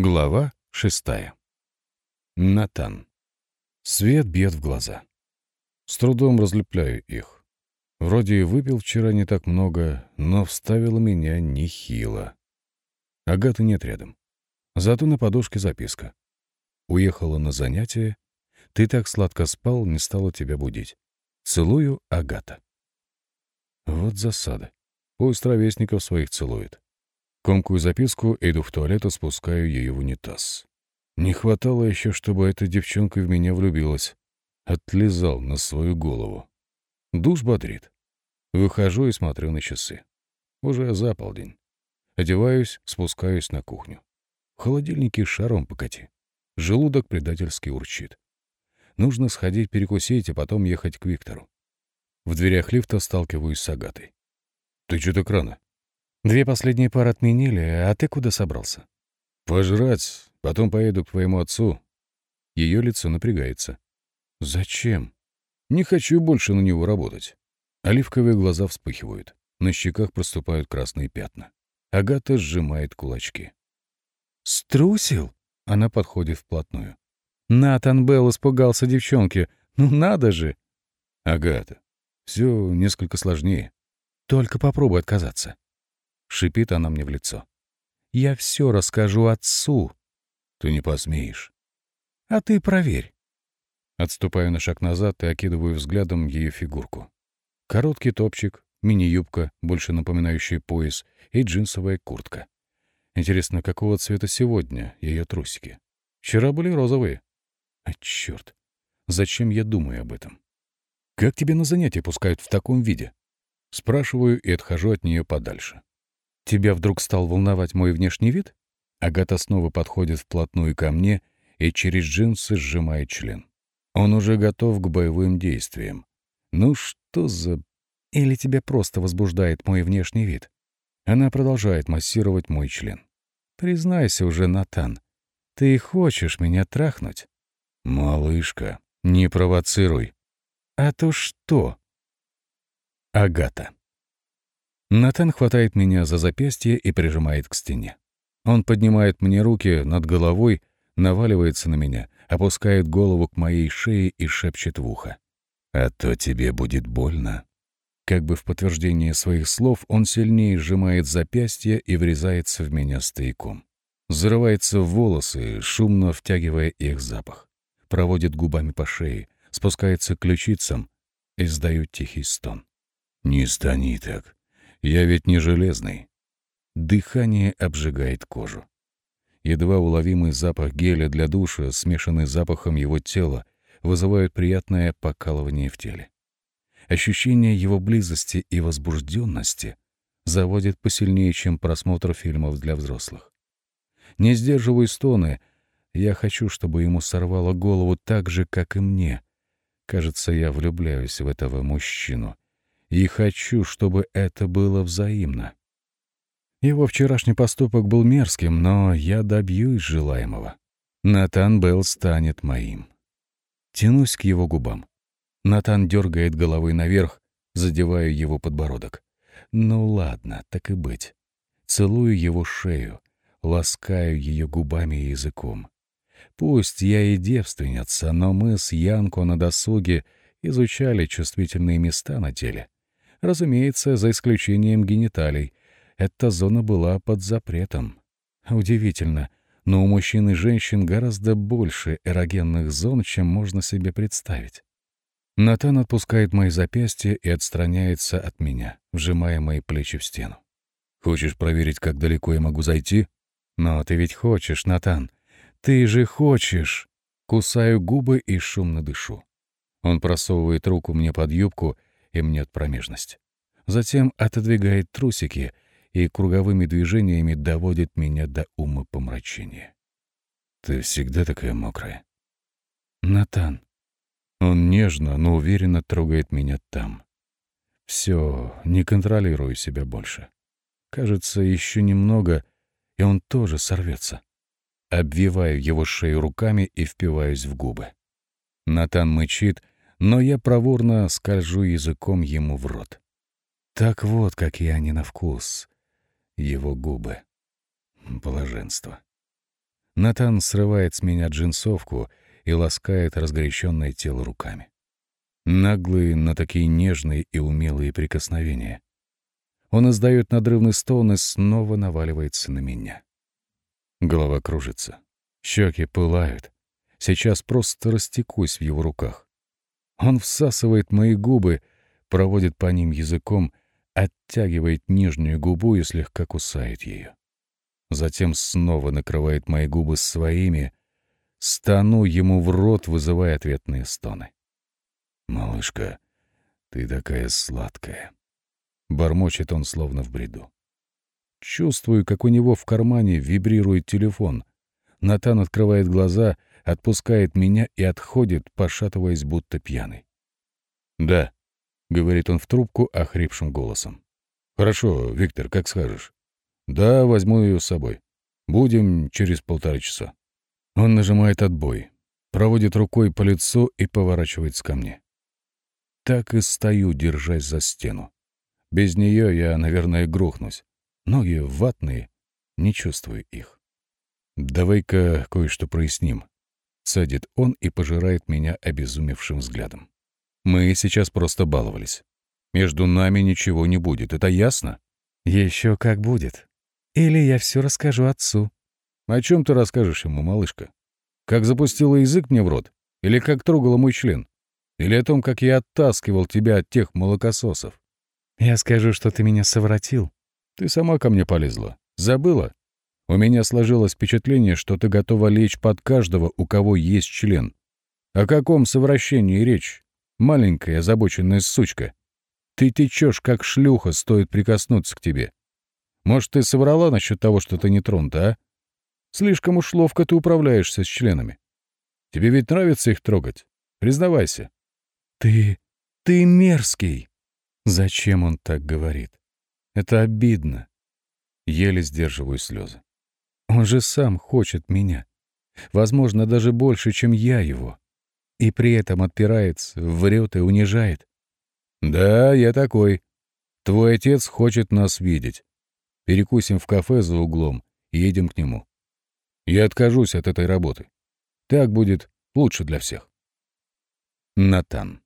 Глава шестая. Натан. Свет бьет в глаза. С трудом разлепляю их. Вроде и выпил вчера не так много, но вставило меня нехило. Агаты нет рядом. Зато на подушке записка. Уехала на занятие. Ты так сладко спал, не стала тебя будить. Целую, Агата. Вот засада. Пусть ровесников своих целует. Комкую записку, иду в туалет и спускаю ее в унитаз. Не хватало еще, чтобы эта девчонка в меня влюбилась. Отлизал на свою голову. Душ бодрит. Выхожу и смотрю на часы. Уже за полдень. Одеваюсь, спускаюсь на кухню. В холодильнике шаром покати. Желудок предательски урчит. Нужно сходить перекусить, а потом ехать к Виктору. В дверях лифта сталкиваюсь с Агатой. «Ты что так рано?» Две последние пары отменили, а ты куда собрался? Пожрать, потом поеду к твоему отцу. Ее лицо напрягается. Зачем? Не хочу больше на него работать. Оливковые глаза вспыхивают. На щеках проступают красные пятна. Агата сжимает кулачки. «Струсил?» Она подходит вплотную. Натан Белл испугался девчонки. Ну надо же! Агата, все несколько сложнее. Только попробуй отказаться. — шипит она мне в лицо. «Я все расскажу отцу». «Ты не посмеешь». «А ты проверь». Отступаю на шаг назад и окидываю взглядом ее фигурку. Короткий топчик, мини-юбка, больше напоминающая пояс, и джинсовая куртка. Интересно, какого цвета сегодня ее трусики? Вчера были розовые. А черт, зачем я думаю об этом? Как тебе на занятия пускают в таком виде? Спрашиваю и отхожу от нее подальше. Тебя вдруг стал волновать мой внешний вид? Агата снова подходит вплотную ко мне и через джинсы сжимает член. Он уже готов к боевым действиям. Ну что за... Или тебя просто возбуждает мой внешний вид? Она продолжает массировать мой член. Признайся уже, Натан, ты хочешь меня трахнуть? Малышка, не провоцируй. А то что? Агата. Натан хватает меня за запястье и прижимает к стене. Он поднимает мне руки над головой, наваливается на меня, опускает голову к моей шее и шепчет в ухо. «А то тебе будет больно». Как бы в подтверждение своих слов он сильнее сжимает запястье и врезается в меня стояком. Зарывается в волосы, шумно втягивая их запах. Проводит губами по шее, спускается к ключицам, издает тихий стон. «Не стани так. Я ведь не железный. Дыхание обжигает кожу. Едва уловимый запах геля для душа, смешанный с запахом его тела, вызывают приятное покалывание в теле. Ощущение его близости и возбужденности заводит посильнее, чем просмотр фильмов для взрослых. Не сдерживаю стоны, я хочу, чтобы ему сорвало голову так же, как и мне. Кажется, я влюбляюсь в этого мужчину — и хочу, чтобы это было взаимно. Его вчерашний поступок был мерзким, но я добьюсь желаемого. Натан Белл станет моим. Тянусь к его губам. Натан дергает головой наверх, задевая его подбородок. Ну ладно, так и быть. Целую его шею, ласкаю ее губами и языком. Пусть я и девственница, но мы с Янко на досуге изучали чувствительные места на теле. Разумеется, за исключением гениталий. Эта зона была под запретом. Удивительно, но у мужчин и женщин гораздо больше эрогенных зон, чем можно себе представить. Натан отпускает мои запястья и отстраняется от меня, вжимая мои плечи в стену. «Хочешь проверить, как далеко я могу зайти?» «Но ты ведь хочешь, Натан. Ты же хочешь!» Кусаю губы и шумно дышу. Он просовывает руку мне под юбку и мнет промежность. Затем отодвигает трусики и круговыми движениями доводит меня до ума помрачения. «Ты всегда такая мокрая». «Натан». Он нежно, но уверенно трогает меня там. Все, не контролирую себя больше. Кажется, еще немного, и он тоже сорвется. Обвиваю его шею руками и впиваюсь в губы. Натан мычит, но я проворно скольжу языком ему в рот. Так вот, какие они на вкус. Его губы. Блаженство. Натан срывает с меня джинсовку и ласкает разгоряченное тело руками. Наглые на такие нежные и умелые прикосновения. Он издает надрывный стон и снова наваливается на меня. Голова кружится. Щеки пылают. Сейчас просто растекусь в его руках. Он всасывает мои губы, проводит по ним языком, оттягивает нижнюю губу и слегка кусает ее. Затем снова накрывает мои губы своими, стану ему в рот, вызывая ответные стоны. «Малышка, ты такая сладкая!» Бормочет он словно в бреду. Чувствую, как у него в кармане вибрирует телефон. Натан открывает глаза, отпускает меня и отходит, пошатываясь, будто пьяный. «Да», — говорит он в трубку охрипшим голосом. «Хорошо, Виктор, как скажешь». «Да, возьму ее с собой. Будем через полтора часа». Он нажимает отбой, проводит рукой по лицу и поворачивается ко мне. Так и стою, держась за стену. Без нее я, наверное, грохнусь. Ноги ватные, не чувствую их. «Давай-ка кое-что проясним», — садит он и пожирает меня обезумевшим взглядом. «Мы сейчас просто баловались. Между нами ничего не будет, это ясно?» «Еще как будет. Или я все расскажу отцу». «О чем ты расскажешь ему, малышка? Как запустила язык мне в рот? Или как трогала мой член? Или о том, как я оттаскивал тебя от тех молокососов?» «Я скажу, что ты меня совратил. Ты сама ко мне полезла. Забыла? У меня сложилось впечатление, что ты готова лечь под каждого, у кого есть член. О каком совращении речь? Маленькая озабоченная сучка. Ты течешь, как шлюха, стоит прикоснуться к тебе. Может, ты соврала насчет того, что ты не тронута, а? Слишком уж ловко ты управляешься с членами. Тебе ведь нравится их трогать? Признавайся. Ты... ты мерзкий. Зачем он так говорит? Это обидно. Еле сдерживаю слезы. Он же сам хочет меня. Возможно, даже больше, чем я его. И при этом отпирается, врет и унижает. «Да, я такой. Твой отец хочет нас видеть. Перекусим в кафе за углом едем к нему. Я откажусь от этой работы. Так будет лучше для всех». Натан.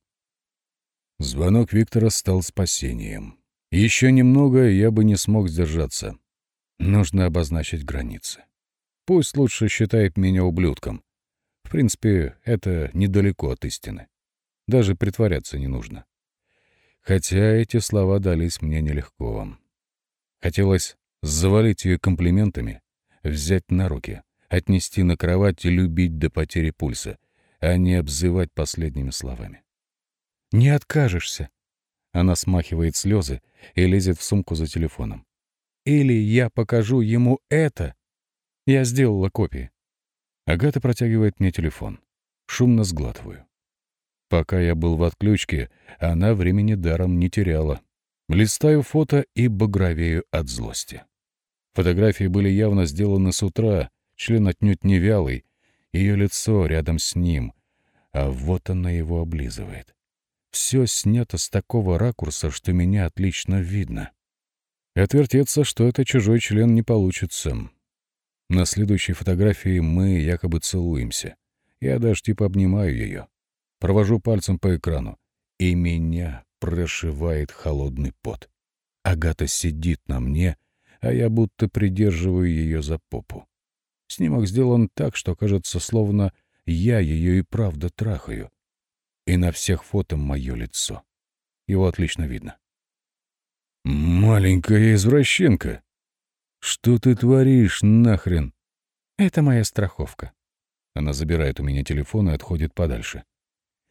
Звонок Виктора стал спасением. Еще немного, я бы не смог сдержаться. Нужно обозначить границы. Пусть лучше считает меня ублюдком. В принципе, это недалеко от истины. Даже притворяться не нужно. Хотя эти слова дались мне нелегко. Хотелось завалить ее комплиментами, взять на руки, отнести на кровать и любить до потери пульса, а не обзывать последними словами. «Не откажешься», она смахивает слезы и лезет в сумку за телефоном. «Или я покажу ему это!» Я сделала копии. Агата протягивает мне телефон. Шумно сглатываю. Пока я был в отключке, она времени даром не теряла. Листаю фото и багровею от злости. Фотографии были явно сделаны с утра, член отнюдь не вялый, ее лицо рядом с ним, а вот она его облизывает. Все снято с такого ракурса, что меня отлично видно. Отвертеться, что это чужой член, не получится. На следующей фотографии мы якобы целуемся. Я даже типа обнимаю ее. Провожу пальцем по экрану. И меня прошивает холодный пот. Агата сидит на мне, а я будто придерживаю ее за попу. Снимок сделан так, что кажется, словно я ее и правда трахаю. И на всех фото мое лицо. Его отлично видно. «Маленькая извращенка! Что ты творишь, нахрен?» «Это моя страховка». Она забирает у меня телефон и отходит подальше.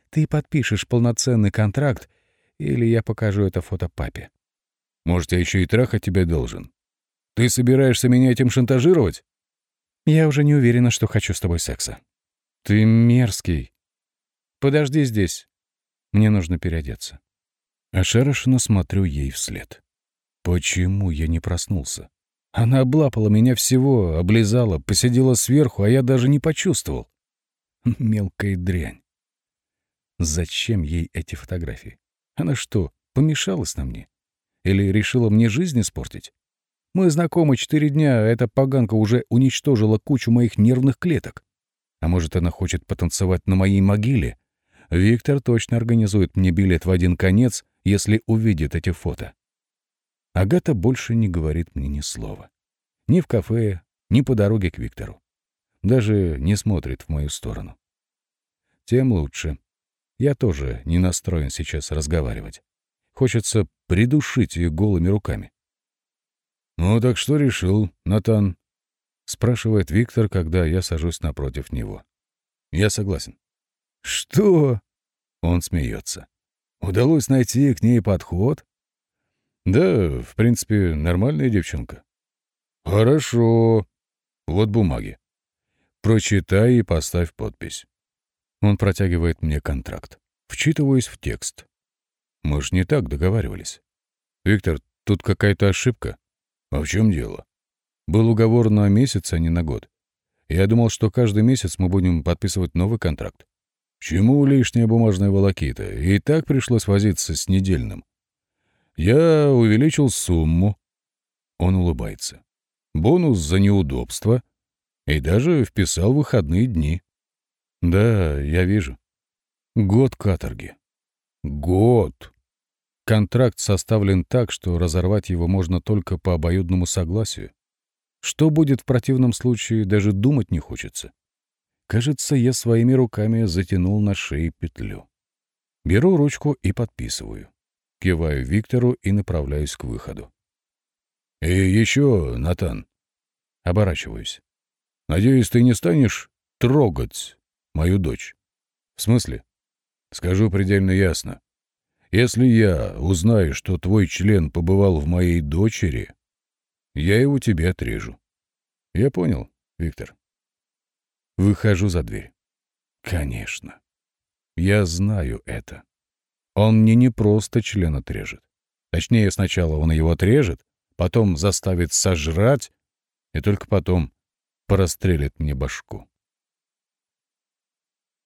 «Ты подпишешь полноценный контракт, или я покажу это фото папе». «Может, я еще и трахать тебя должен? Ты собираешься меня этим шантажировать?» «Я уже не уверена, что хочу с тобой секса». «Ты мерзкий». Подожди здесь. Мне нужно переодеться. Ошарашенно смотрю ей вслед. Почему я не проснулся? Она облапала меня всего, облизала, посидела сверху, а я даже не почувствовал. Мелкая дрянь. Зачем ей эти фотографии? Она что, помешалась на мне? Или решила мне жизнь испортить? Мы знакомы четыре дня, а эта поганка уже уничтожила кучу моих нервных клеток. А может, она хочет потанцевать на моей могиле? Виктор точно организует мне билет в один конец, если увидит эти фото. Агата больше не говорит мне ни слова. Ни в кафе, ни по дороге к Виктору. Даже не смотрит в мою сторону. Тем лучше. Я тоже не настроен сейчас разговаривать. Хочется придушить ее голыми руками. «Ну так что решил, Натан?» — спрашивает Виктор, когда я сажусь напротив него. Я согласен. «Что?» — он смеется. «Удалось найти к ней подход?» «Да, в принципе, нормальная девчонка». «Хорошо. Вот бумаги. Прочитай и поставь подпись». Он протягивает мне контракт. Вчитываюсь в текст. Мы ж не так договаривались. «Виктор, тут какая-то ошибка». «А в чем дело?» «Был уговор на месяц, а не на год. Я думал, что каждый месяц мы будем подписывать новый контракт. Чему лишняя бумажная волокита? И так пришлось возиться с недельным. Я увеличил сумму. Он улыбается. Бонус за неудобство. И даже вписал выходные дни. Да, я вижу. Год каторги. Год. Контракт составлен так, что разорвать его можно только по обоюдному согласию. Что будет в противном случае, даже думать не хочется. Кажется, я своими руками затянул на шее петлю. Беру ручку и подписываю. Киваю Виктору и направляюсь к выходу. «И еще, Натан!» Оборачиваюсь. «Надеюсь, ты не станешь трогать мою дочь?» «В смысле?» «Скажу предельно ясно. Если я узнаю, что твой член побывал в моей дочери, я его тебе отрежу. Я понял, Виктор. Выхожу за дверь. Конечно. Я знаю это. Он мне не просто член отрежет. Точнее, сначала он его отрежет, потом заставит сожрать, и только потом порастрелит мне башку.